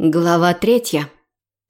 Глава третья.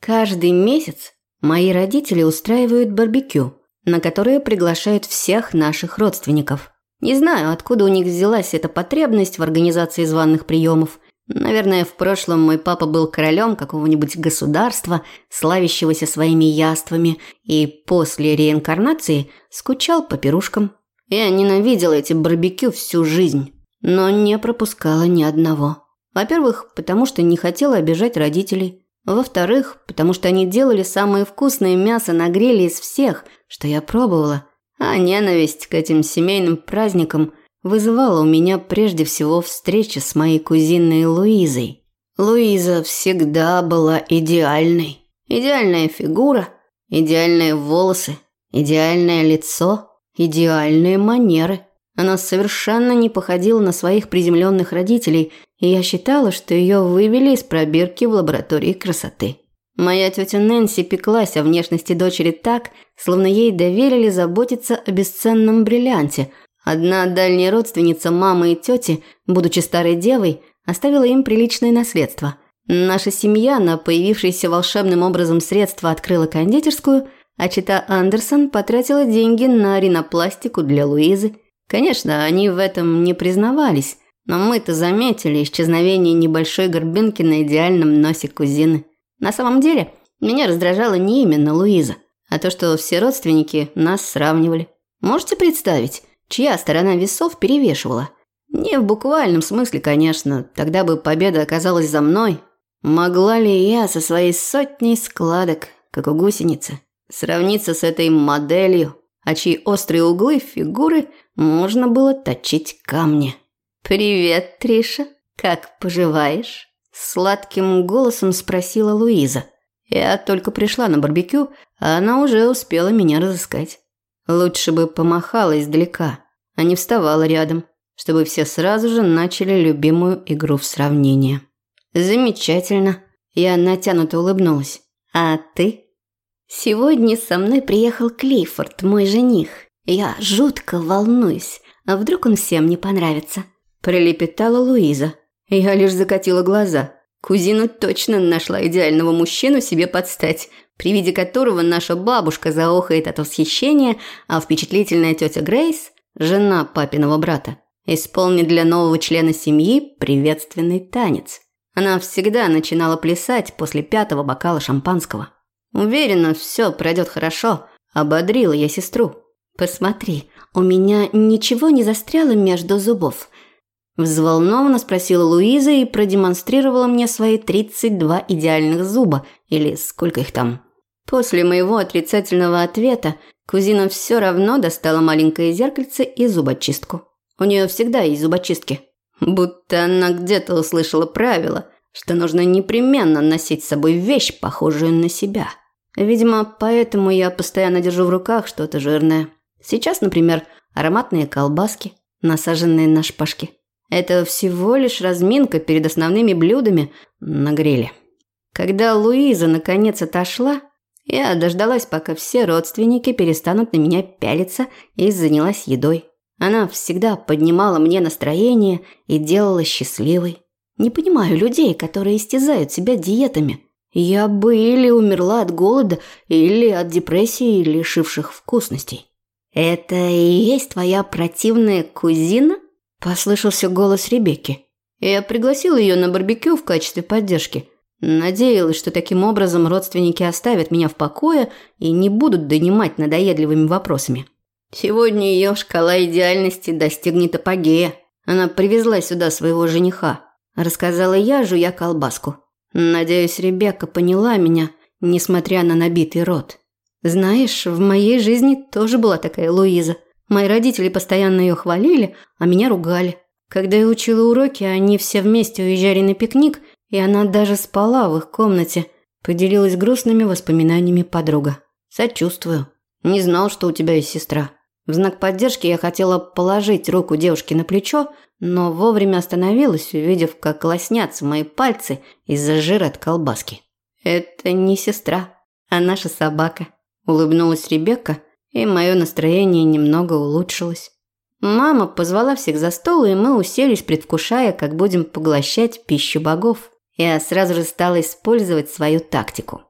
Каждый месяц мои родители устраивают барбекю, на которое приглашают всех наших родственников. Не знаю, откуда у них взялась эта потребность в организации званых приемов. Наверное, в прошлом мой папа был королем какого-нибудь государства, славящегося своими яствами, и после реинкарнации скучал по пирушкам. Я ненавидела эти барбекю всю жизнь, но не пропускала ни одного. Во-первых, потому что не хотела обижать родителей. Во-вторых, потому что они делали самое вкусное мясо на гриле из всех, что я пробовала. А ненависть к этим семейным праздникам вызывала у меня прежде всего встреча с моей кузиной Луизой. Луиза всегда была идеальной. Идеальная фигура, идеальные волосы, идеальное лицо, идеальные манеры. Она совершенно не походила на своих приземленных родителей, я считала, что ее вывели из пробирки в лаборатории красоты. Моя тетя Нэнси пеклась о внешности дочери так, словно ей доверили заботиться о бесценном бриллианте. Одна дальняя родственница мамы и тети, будучи старой девой, оставила им приличное наследство. Наша семья на появившееся волшебным образом средства открыла кондитерскую, а чита Андерсон потратила деньги на ринопластику для Луизы – Конечно, они в этом не признавались, но мы-то заметили исчезновение небольшой горбинки на идеальном носе кузины. На самом деле, меня раздражала не именно Луиза, а то, что все родственники нас сравнивали. Можете представить, чья сторона весов перевешивала? Не в буквальном смысле, конечно, тогда бы победа оказалась за мной. Могла ли я со своей сотней складок, как у гусеницы, сравниться с этой моделью, а чьи острые углы фигуры можно было точить камни. «Привет, Триша, как поживаешь?» Сладким голосом спросила Луиза. Я только пришла на барбекю, а она уже успела меня разыскать. Лучше бы помахала издалека, а не вставала рядом, чтобы все сразу же начали любимую игру в сравнение. «Замечательно!» Я натянуто улыбнулась. «А ты?» Сегодня со мной приехал Клиффорд, мой жених. Я жутко волнуюсь. А вдруг он всем не понравится?» Пролепетала Луиза. Я лишь закатила глаза. Кузина точно нашла идеального мужчину себе подстать, при виде которого наша бабушка заохает от восхищения, а впечатлительная тетя Грейс, жена папиного брата, исполнит для нового члена семьи приветственный танец. Она всегда начинала плясать после пятого бокала шампанского. Уверена, все пройдет хорошо, ободрила я сестру. Посмотри, у меня ничего не застряло между зубов. Взволнованно спросила Луиза и продемонстрировала мне свои 32 идеальных зуба, или сколько их там. После моего отрицательного ответа кузина все равно достала маленькое зеркальце и зубочистку. У нее всегда есть зубочистки. Будто она где-то услышала правило – что нужно непременно носить с собой вещь, похожую на себя. Видимо, поэтому я постоянно держу в руках что-то жирное. Сейчас, например, ароматные колбаски, насаженные на шпажки. Это всего лишь разминка перед основными блюдами на гриле. Когда Луиза наконец отошла, я дождалась, пока все родственники перестанут на меня пялиться и занялась едой. Она всегда поднимала мне настроение и делала счастливой. Не понимаю людей, которые истязают себя диетами. Я бы или умерла от голода, или от депрессии, лишивших вкусностей. «Это и есть твоя противная кузина?» – послышался голос Ребекки. Я пригласила ее на барбекю в качестве поддержки. Надеялась, что таким образом родственники оставят меня в покое и не будут донимать надоедливыми вопросами. Сегодня ее шкала идеальности достигнет апогея. Она привезла сюда своего жениха рассказала я, жуя колбаску. Надеюсь, Ребекка поняла меня, несмотря на набитый рот. Знаешь, в моей жизни тоже была такая Луиза. Мои родители постоянно ее хвалили, а меня ругали. Когда я учила уроки, они все вместе уезжали на пикник, и она даже спала в их комнате. Поделилась грустными воспоминаниями подруга. Сочувствую. Не знал, что у тебя есть сестра. В знак поддержки я хотела положить руку девушке на плечо, но вовремя остановилась, увидев, как лоснятся мои пальцы из-за жира от колбаски. «Это не сестра, а наша собака», – улыбнулась Ребекка, и мое настроение немного улучшилось. Мама позвала всех за стол, и мы уселись, предвкушая, как будем поглощать пищу богов. я сразу же стала использовать свою тактику.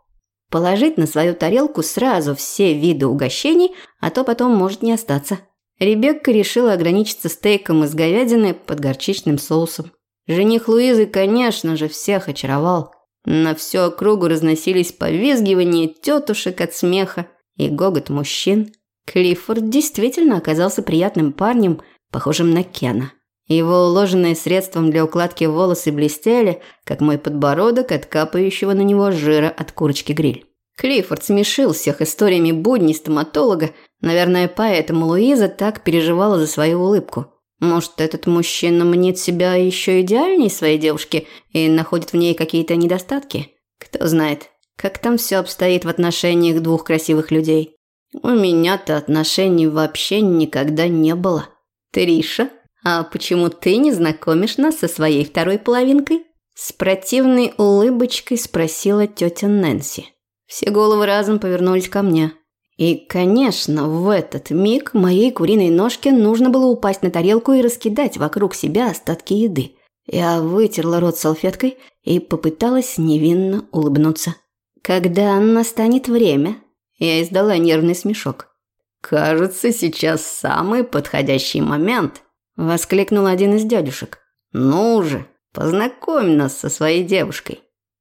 Положить на свою тарелку сразу все виды угощений, а то потом может не остаться. Ребекка решила ограничиться стейком из говядины под горчичным соусом. Жених Луизы, конечно же, всех очаровал. На всю округу разносились повизгивания тетушек от смеха и гогот мужчин. Клиффорд действительно оказался приятным парнем, похожим на Кена. Его уложенные средством для укладки волосы блестели, как мой подбородок от капающего на него жира от курочки гриль. Клиффорд смешил всех историями будней стоматолога, наверное, поэтому Луиза так переживала за свою улыбку. Может, этот мужчина мнит себя еще идеальней своей девушки и находит в ней какие-то недостатки? Кто знает, как там все обстоит в отношениях двух красивых людей. У меня-то отношений вообще никогда не было. Триша, а почему ты не знакомишь нас со своей второй половинкой? С противной улыбочкой спросила тетя Нэнси. Все головы разом повернулись ко мне. И, конечно, в этот миг моей куриной ножке нужно было упасть на тарелку и раскидать вокруг себя остатки еды. Я вытерла рот салфеткой и попыталась невинно улыбнуться. Когда настанет время, я издала нервный смешок. «Кажется, сейчас самый подходящий момент», – воскликнул один из дядюшек. «Ну же, познакомь нас со своей девушкой».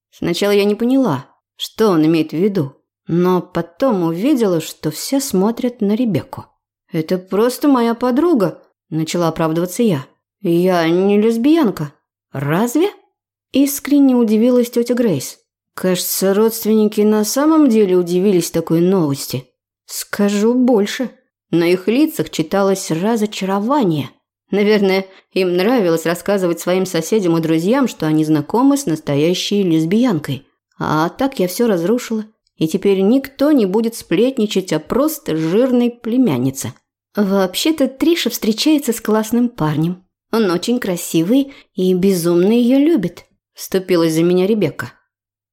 Сначала я не поняла, что он имеет в виду. Но потом увидела, что все смотрят на Ребекку. «Это просто моя подруга», – начала оправдываться я. «Я не лесбиянка». «Разве?» – искренне удивилась тетя Грейс. Кажется, родственники на самом деле удивились такой новости. Скажу больше. На их лицах читалось разочарование. Наверное, им нравилось рассказывать своим соседям и друзьям, что они знакомы с настоящей лесбиянкой. А так я все разрушила и теперь никто не будет сплетничать о просто жирной племяннице. Вообще-то Триша встречается с классным парнем. Он очень красивый и безумно ее любит. Вступилась за меня Ребекка.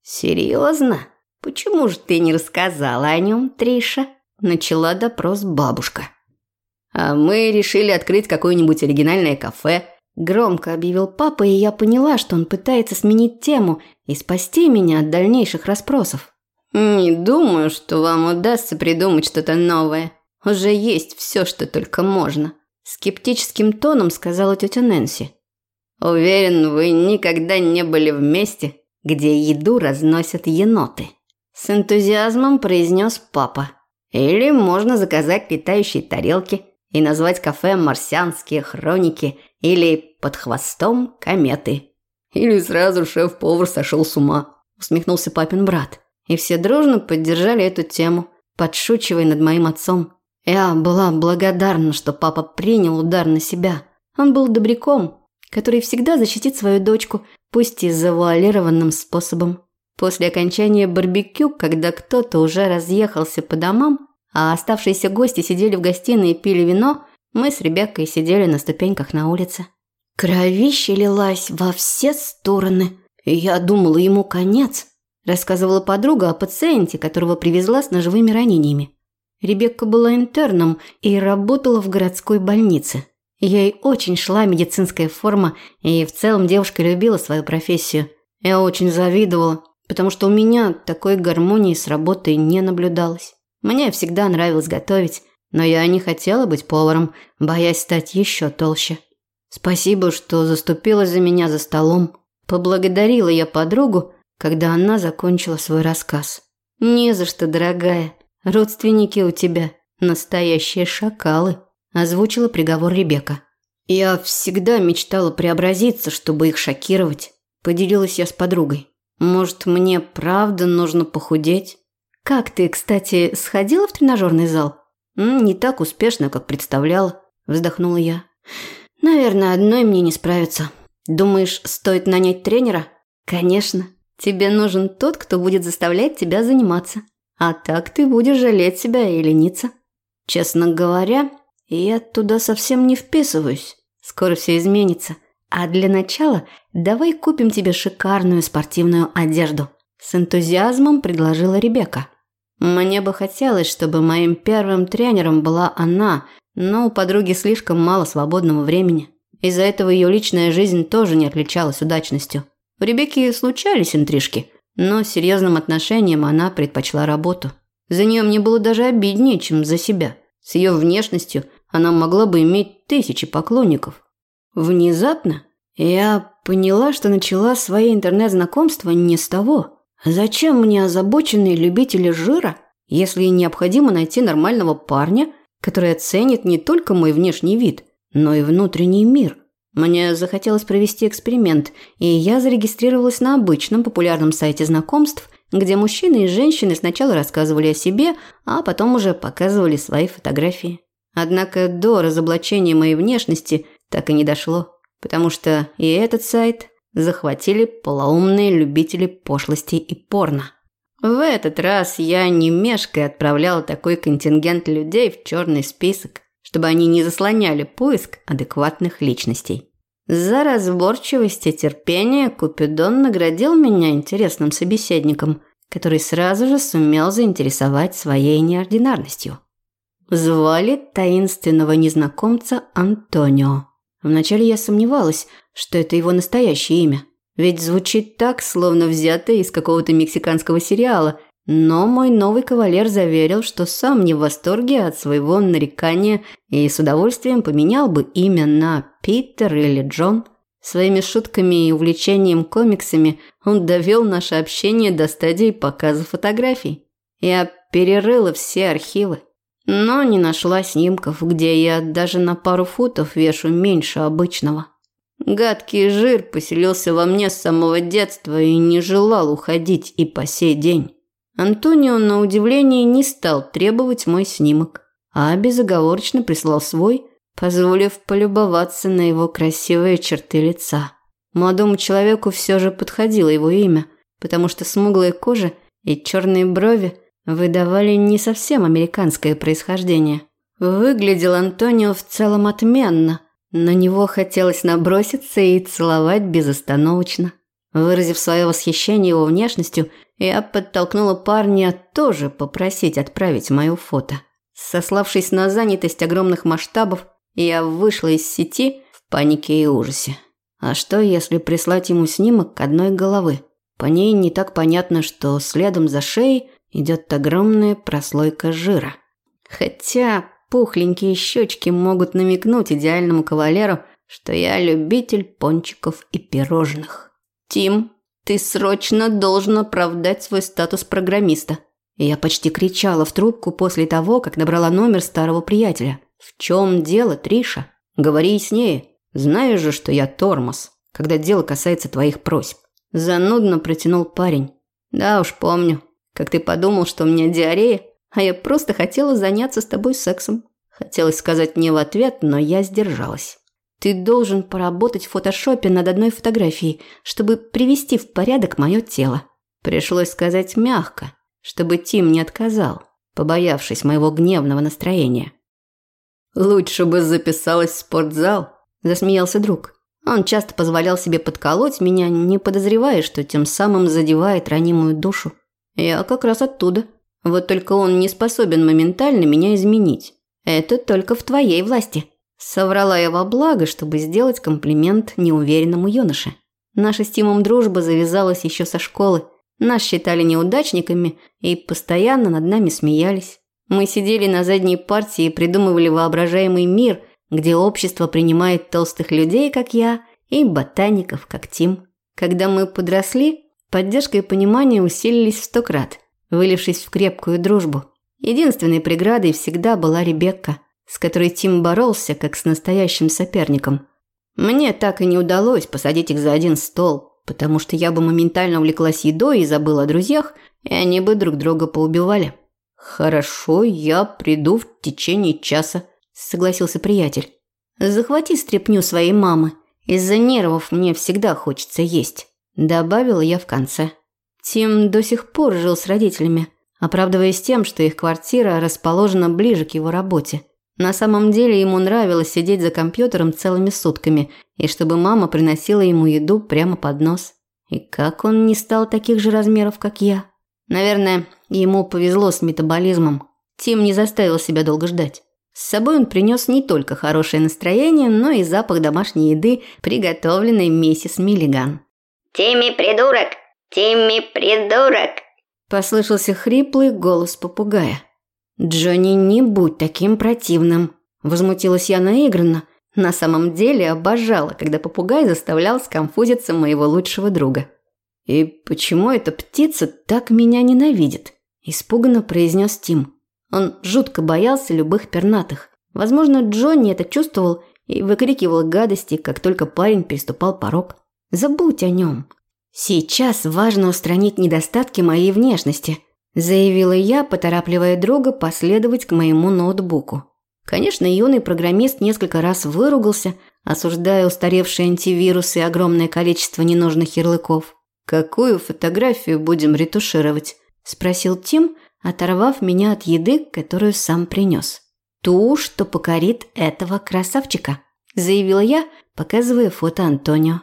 Серьезно? Почему же ты не рассказала о нем, Триша? Начала допрос бабушка. А мы решили открыть какое-нибудь оригинальное кафе. Громко объявил папа, и я поняла, что он пытается сменить тему и спасти меня от дальнейших расспросов. «Не думаю, что вам удастся придумать что-то новое. Уже есть все, что только можно», – скептическим тоном сказала тетя Нэнси. «Уверен, вы никогда не были в месте, где еду разносят еноты», – с энтузиазмом произнес папа. «Или можно заказать летающие тарелки и назвать кафе «Марсианские хроники» или «Под хвостом кометы». Или сразу шеф-повар сошел с ума», – усмехнулся папин брат. И все дружно поддержали эту тему, подшучивая над моим отцом. Я была благодарна, что папа принял удар на себя. Он был добряком, который всегда защитит свою дочку, пусть и завуалированным способом. После окончания барбекю, когда кто-то уже разъехался по домам, а оставшиеся гости сидели в гостиной и пили вино, мы с Ребеккой сидели на ступеньках на улице. Кровище лилась во все стороны, я думала ему конец. Рассказывала подруга о пациенте, которого привезла с ножевыми ранениями. Ребекка была интерном и работала в городской больнице. Ей очень шла медицинская форма, и в целом девушка любила свою профессию. Я очень завидовала, потому что у меня такой гармонии с работой не наблюдалось. Мне всегда нравилось готовить, но я не хотела быть поваром, боясь стать еще толще. Спасибо, что заступилась за меня за столом. Поблагодарила я подругу, когда она закончила свой рассказ. «Не за что, дорогая. Родственники у тебя настоящие шакалы», – озвучила приговор Ребека. «Я всегда мечтала преобразиться, чтобы их шокировать», – поделилась я с подругой. «Может, мне правда нужно похудеть?» «Как ты, кстати, сходила в тренажерный зал?» «Не так успешно, как представляла», – вздохнула я. «Наверное, одной мне не справиться. Думаешь, стоит нанять тренера?» «Конечно. Тебе нужен тот, кто будет заставлять тебя заниматься. А так ты будешь жалеть себя и лениться. Честно говоря, я туда совсем не вписываюсь. Скоро все изменится. А для начала давай купим тебе шикарную спортивную одежду. С энтузиазмом предложила Ребекка. Мне бы хотелось, чтобы моим первым тренером была она, но у подруги слишком мало свободного времени. Из-за этого ее личная жизнь тоже не отличалась удачностью. У Ребекки случались интрижки, но серьезным отношением она предпочла работу. За нее мне было даже обиднее, чем за себя. С ее внешностью она могла бы иметь тысячи поклонников. Внезапно я поняла, что начала свои интернет-знакомства не с того. Зачем мне озабоченные любители жира, если необходимо найти нормального парня, который оценит не только мой внешний вид, но и внутренний мир? Мне захотелось провести эксперимент, и я зарегистрировалась на обычном популярном сайте знакомств, где мужчины и женщины сначала рассказывали о себе, а потом уже показывали свои фотографии. Однако до разоблачения моей внешности так и не дошло, потому что и этот сайт захватили полоумные любители пошлости и порно. В этот раз я не мешкой отправляла такой контингент людей в черный список, чтобы они не заслоняли поиск адекватных личностей. За разборчивость и терпение Купидон наградил меня интересным собеседником, который сразу же сумел заинтересовать своей неординарностью. Звали таинственного незнакомца Антонио. Вначале я сомневалась, что это его настоящее имя. Ведь звучит так, словно взятое из какого-то мексиканского сериала. Но мой новый кавалер заверил, что сам не в восторге от своего нарекания и с удовольствием поменял бы имя на Питер или Джон. Своими шутками и увлечением комиксами он довел наше общение до стадии показа фотографий. Я перерыла все архивы но не нашла снимков, где я даже на пару футов вешу меньше обычного. Гадкий жир поселился во мне с самого детства и не желал уходить и по сей день. Антонио, на удивление, не стал требовать мой снимок, а безоговорочно прислал свой, позволив полюбоваться на его красивые черты лица. Молодому человеку все же подходило его имя, потому что смуглая кожа и черные брови – выдавали не совсем американское происхождение. Выглядел Антонио в целом отменно. На него хотелось наброситься и целовать безостановочно. Выразив свое восхищение его внешностью, я подтолкнула парня тоже попросить отправить мое фото. Сославшись на занятость огромных масштабов, я вышла из сети в панике и ужасе. А что, если прислать ему снимок одной головы? По ней не так понятно, что следом за шеей идет огромная прослойка жира. Хотя пухленькие щечки могут намекнуть идеальному кавалеру, что я любитель пончиков и пирожных. «Тим, ты срочно должен оправдать свой статус программиста». я почти кричала в трубку после того, как набрала номер старого приятеля. «В чем дело, Триша? Говори яснее. Знаешь же, что я тормоз, когда дело касается твоих просьб». Занудно протянул парень. «Да уж, помню как ты подумал, что у меня диарея, а я просто хотела заняться с тобой сексом. Хотелось сказать не в ответ, но я сдержалась. Ты должен поработать в фотошопе над одной фотографией, чтобы привести в порядок мое тело. Пришлось сказать мягко, чтобы Тим не отказал, побоявшись моего гневного настроения. «Лучше бы записалась в спортзал», – засмеялся друг. Он часто позволял себе подколоть меня, не подозревая, что тем самым задевает ранимую душу. Я как раз оттуда. Вот только он не способен моментально меня изменить. Это только в твоей власти. Соврала я во благо, чтобы сделать комплимент неуверенному юноше. Наша с Тимом дружба завязалась еще со школы. Нас считали неудачниками и постоянно над нами смеялись. Мы сидели на задней партии и придумывали воображаемый мир, где общество принимает толстых людей, как я, и ботаников, как Тим. Когда мы подросли, Поддержка и понимание усилились в сто крат, вылившись в крепкую дружбу. Единственной преградой всегда была Ребекка, с которой Тим боролся, как с настоящим соперником. Мне так и не удалось посадить их за один стол, потому что я бы моментально увлеклась едой и забыла о друзьях, и они бы друг друга поубивали. «Хорошо, я приду в течение часа», – согласился приятель. «Захвати стряпню своей мамы. Из-за нервов мне всегда хочется есть». Добавила я в конце. Тим до сих пор жил с родителями, оправдываясь тем, что их квартира расположена ближе к его работе. На самом деле ему нравилось сидеть за компьютером целыми сутками, и чтобы мама приносила ему еду прямо под нос. И как он не стал таких же размеров, как я? Наверное, ему повезло с метаболизмом. Тим не заставил себя долго ждать. С собой он принес не только хорошее настроение, но и запах домашней еды, приготовленной миссис Миллиган. Тимми придурок! Тимми придурок!» Послышался хриплый голос попугая. «Джонни, не будь таким противным!» Возмутилась я наигранно. На самом деле обожала, когда попугай заставлял сконфузиться моего лучшего друга. «И почему эта птица так меня ненавидит?» Испуганно произнес Тим. Он жутко боялся любых пернатых. Возможно, Джонни это чувствовал и выкрикивал гадости, как только парень переступал порог. Забудь о нем. Сейчас важно устранить недостатки моей внешности, заявила я, поторапливая друга последовать к моему ноутбуку. Конечно, юный программист несколько раз выругался, осуждая устаревшие антивирусы и огромное количество ненужных ярлыков. «Какую фотографию будем ретушировать?» – спросил Тим, оторвав меня от еды, которую сам принес. «Ту, что покорит этого красавчика», – заявила я, показывая фото Антонио.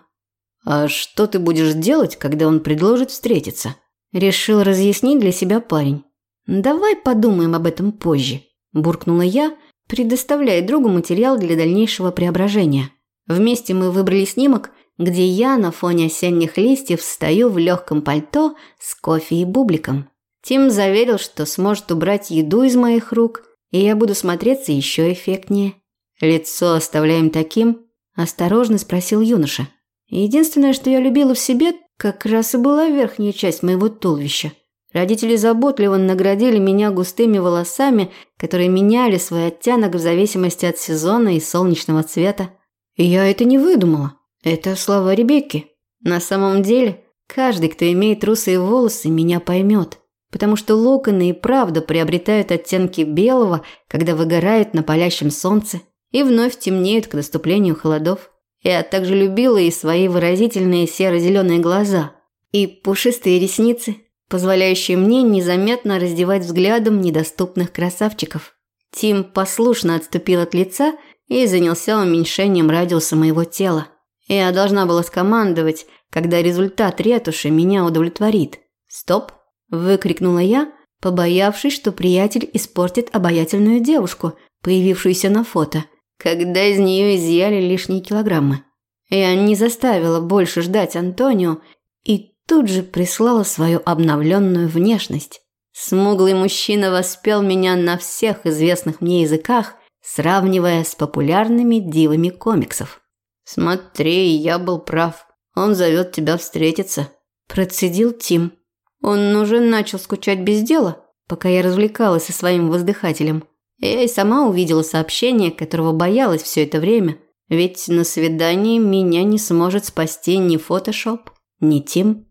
«А что ты будешь делать, когда он предложит встретиться?» Решил разъяснить для себя парень. «Давай подумаем об этом позже», – буркнула я, предоставляя другу материал для дальнейшего преображения. Вместе мы выбрали снимок, где я на фоне осенних листьев стою в легком пальто с кофе и бубликом. Тим заверил, что сможет убрать еду из моих рук – и я буду смотреться еще эффектнее. Лицо оставляем таким, осторожно спросил юноша. Единственное, что я любила в себе, как раз и была верхняя часть моего туловища. Родители заботливо наградили меня густыми волосами, которые меняли свой оттенок в зависимости от сезона и солнечного цвета. И я это не выдумала. Это слова Ребекки. На самом деле, каждый, кто имеет русые волосы, меня поймет потому что локоны и правда приобретают оттенки белого, когда выгорают на палящем солнце и вновь темнеют к наступлению холодов. Я также любила и свои выразительные серо-зеленые глаза, и пушистые ресницы, позволяющие мне незаметно раздевать взглядом недоступных красавчиков. Тим послушно отступил от лица и занялся уменьшением радиуса моего тела. Я должна была скомандовать, когда результат ретуши меня удовлетворит. Стоп выкрикнула я, побоявшись, что приятель испортит обаятельную девушку, появившуюся на фото, когда из нее изъяли лишние килограммы. Я не заставила больше ждать Антонио и тут же прислала свою обновленную внешность. Смуглый мужчина воспел меня на всех известных мне языках, сравнивая с популярными дивами комиксов. «Смотри, я был прав. Он зовет тебя встретиться», – процедил Тим. Он уже начал скучать без дела, пока я развлекалась со своим воздыхателем. Я и сама увидела сообщение, которого боялась все это время. Ведь на свидании меня не сможет спасти ни фотошоп, ни Тим.